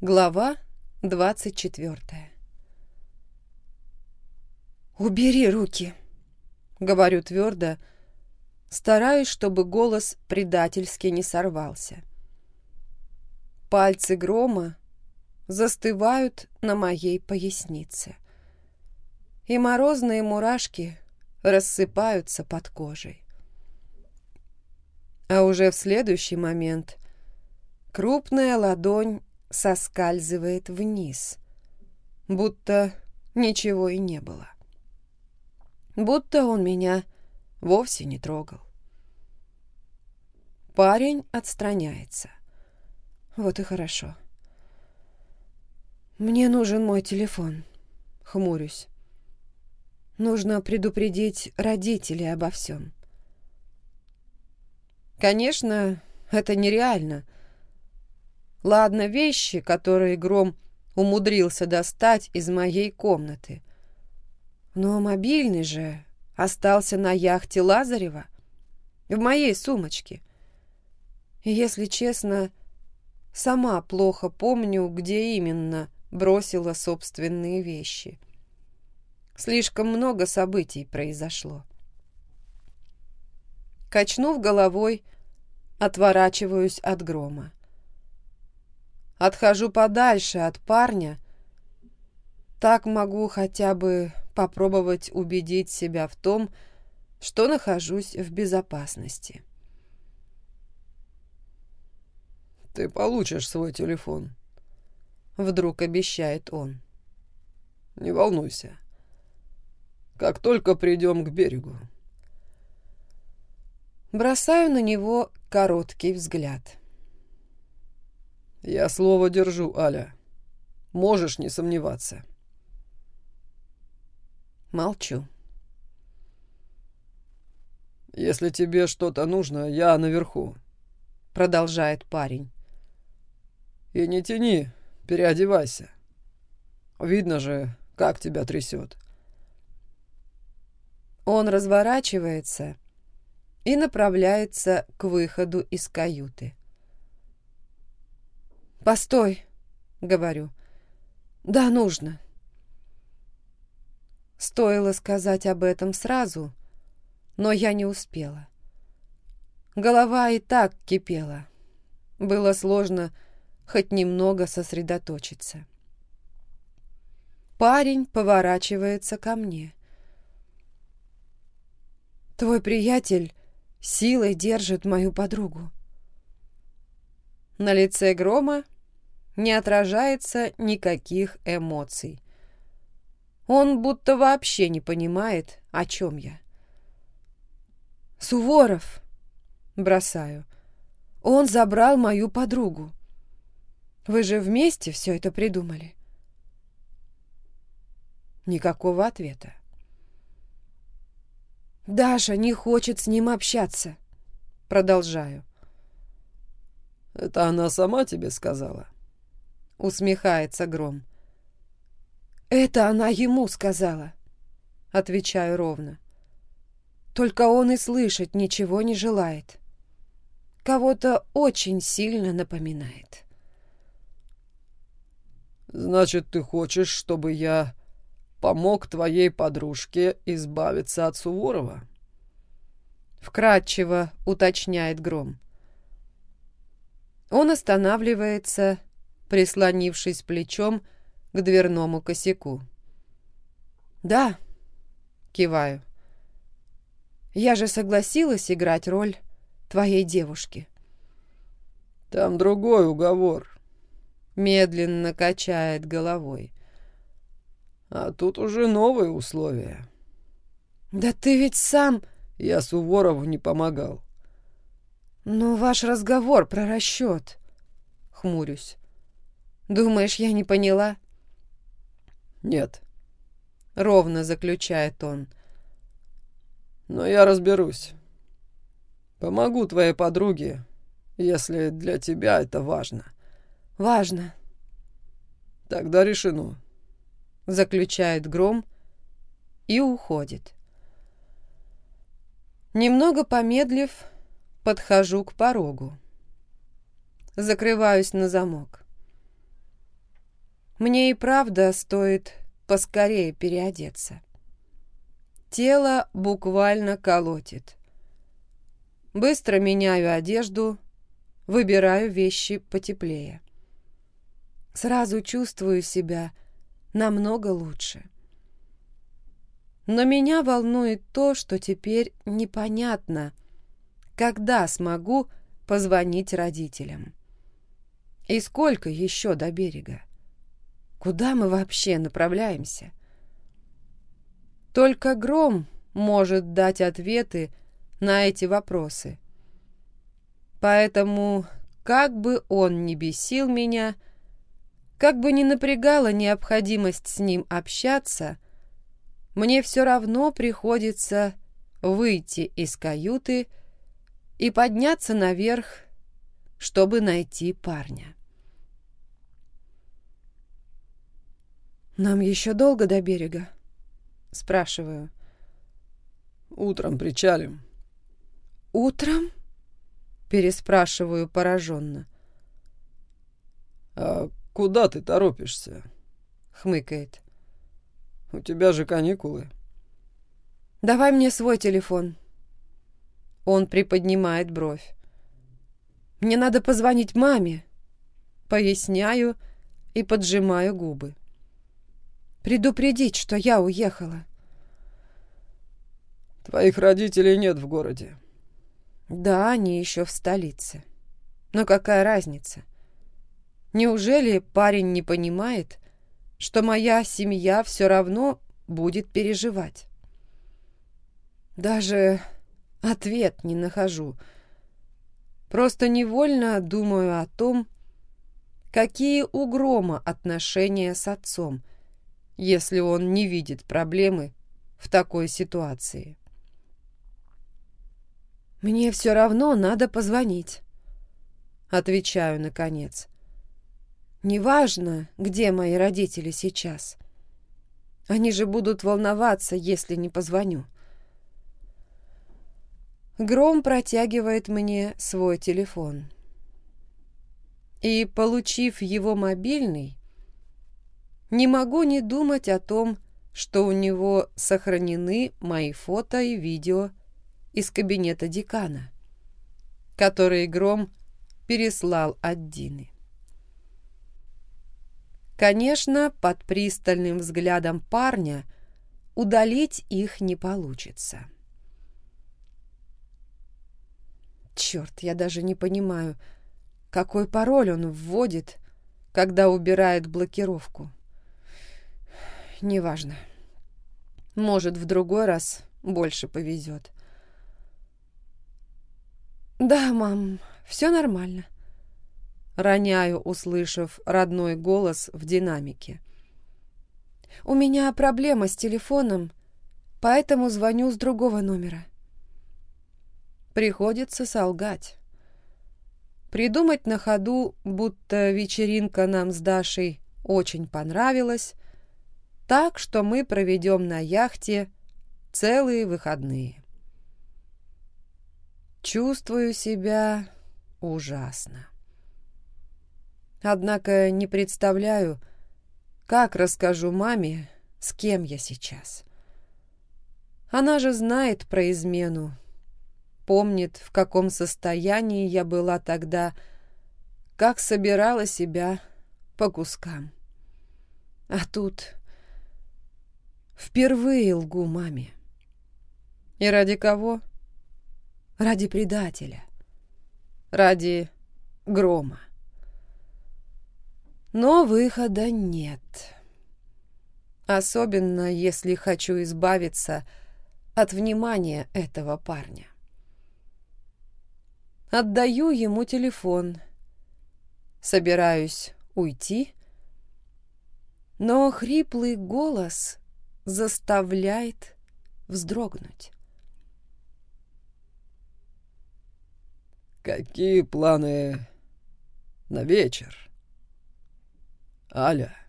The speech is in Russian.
Глава двадцать четвертая. «Убери руки!» — говорю твердо, стараюсь, чтобы голос предательски не сорвался. Пальцы грома застывают на моей пояснице, и морозные мурашки рассыпаются под кожей. А уже в следующий момент крупная ладонь соскальзывает вниз, будто ничего и не было. Будто он меня вовсе не трогал. Парень отстраняется. Вот и хорошо. Мне нужен мой телефон. Хмурюсь. Нужно предупредить родителей обо всем. Конечно, это нереально — Ладно, вещи, которые Гром умудрился достать из моей комнаты. Но мобильный же остался на яхте Лазарева, в моей сумочке. И, если честно, сама плохо помню, где именно бросила собственные вещи. Слишком много событий произошло. Качнув головой, отворачиваюсь от грома. Отхожу подальше от парня. Так могу хотя бы попробовать убедить себя в том, что нахожусь в безопасности. «Ты получишь свой телефон», — вдруг обещает он. «Не волнуйся. Как только придем к берегу». Бросаю на него короткий взгляд. «Я слово держу, Аля. Можешь не сомневаться». Молчу. «Если тебе что-то нужно, я наверху», — продолжает парень. «И не тяни, переодевайся. Видно же, как тебя трясет». Он разворачивается и направляется к выходу из каюты. «Постой», — говорю. «Да, нужно». Стоило сказать об этом сразу, но я не успела. Голова и так кипела. Было сложно хоть немного сосредоточиться. Парень поворачивается ко мне. «Твой приятель силой держит мою подругу». На лице Грома не отражается никаких эмоций. Он будто вообще не понимает, о чем я. «Суворов!» — бросаю. «Он забрал мою подругу. Вы же вместе все это придумали?» Никакого ответа. «Даша не хочет с ним общаться», — продолжаю. «Это она сама тебе сказала?» — усмехается Гром. «Это она ему сказала», — отвечаю ровно. «Только он и слышать ничего не желает. Кого-то очень сильно напоминает». «Значит, ты хочешь, чтобы я помог твоей подружке избавиться от Суворова?» Вкратчиво уточняет Гром. Он останавливается прислонившись плечом к дверному косяку. «Да», — киваю. «Я же согласилась играть роль твоей девушки». «Там другой уговор», — медленно качает головой. «А тут уже новые условия». «Да ты ведь сам...» «Я Суворову не помогал». «Но ваш разговор про расчет...» — хмурюсь. Думаешь, я не поняла? Нет. Ровно заключает он. Но я разберусь. Помогу твоей подруге, если для тебя это важно. Важно. Тогда решено. Заключает гром и уходит. Немного помедлив, подхожу к порогу. Закрываюсь на замок. Мне и правда стоит поскорее переодеться. Тело буквально колотит. Быстро меняю одежду, выбираю вещи потеплее. Сразу чувствую себя намного лучше. Но меня волнует то, что теперь непонятно, когда смогу позвонить родителям. И сколько еще до берега? Куда мы вообще направляемся? Только Гром может дать ответы на эти вопросы. Поэтому, как бы он ни бесил меня, как бы ни напрягала необходимость с ним общаться, мне все равно приходится выйти из каюты и подняться наверх, чтобы найти парня. «Нам еще долго до берега?» — спрашиваю. «Утром причалим». «Утром?» — переспрашиваю пораженно. «А куда ты торопишься?» — хмыкает. «У тебя же каникулы». «Давай мне свой телефон». Он приподнимает бровь. «Мне надо позвонить маме». Поясняю и поджимаю губы предупредить, что я уехала. Твоих родителей нет в городе. Да, они еще в столице. Но какая разница? Неужели парень не понимает, что моя семья все равно будет переживать? Даже ответ не нахожу. Просто невольно думаю о том, какие у Грома отношения с отцом — если он не видит проблемы в такой ситуации. «Мне все равно надо позвонить», — отвечаю наконец. «Неважно, где мои родители сейчас. Они же будут волноваться, если не позвоню». Гром протягивает мне свой телефон. И, получив его мобильный, не могу не думать о том, что у него сохранены мои фото и видео из кабинета декана, которые Гром переслал от Дины. Конечно, под пристальным взглядом парня удалить их не получится. Черт, я даже не понимаю, какой пароль он вводит, когда убирает блокировку неважно. Может, в другой раз больше повезет. «Да, мам, все нормально», — роняю, услышав родной голос в динамике. «У меня проблема с телефоном, поэтому звоню с другого номера». Приходится солгать. Придумать на ходу, будто вечеринка нам с Дашей очень понравилась, так что мы проведем на яхте целые выходные. Чувствую себя ужасно. Однако не представляю, как расскажу маме, с кем я сейчас. Она же знает про измену, помнит, в каком состоянии я была тогда, как собирала себя по кускам. А тут Впервые лгу маме. И ради кого? Ради предателя. Ради грома. Но выхода нет. Особенно, если хочу избавиться от внимания этого парня. Отдаю ему телефон. Собираюсь уйти, но хриплый голос заставляет вздрогнуть. «Какие планы на вечер, Аля?»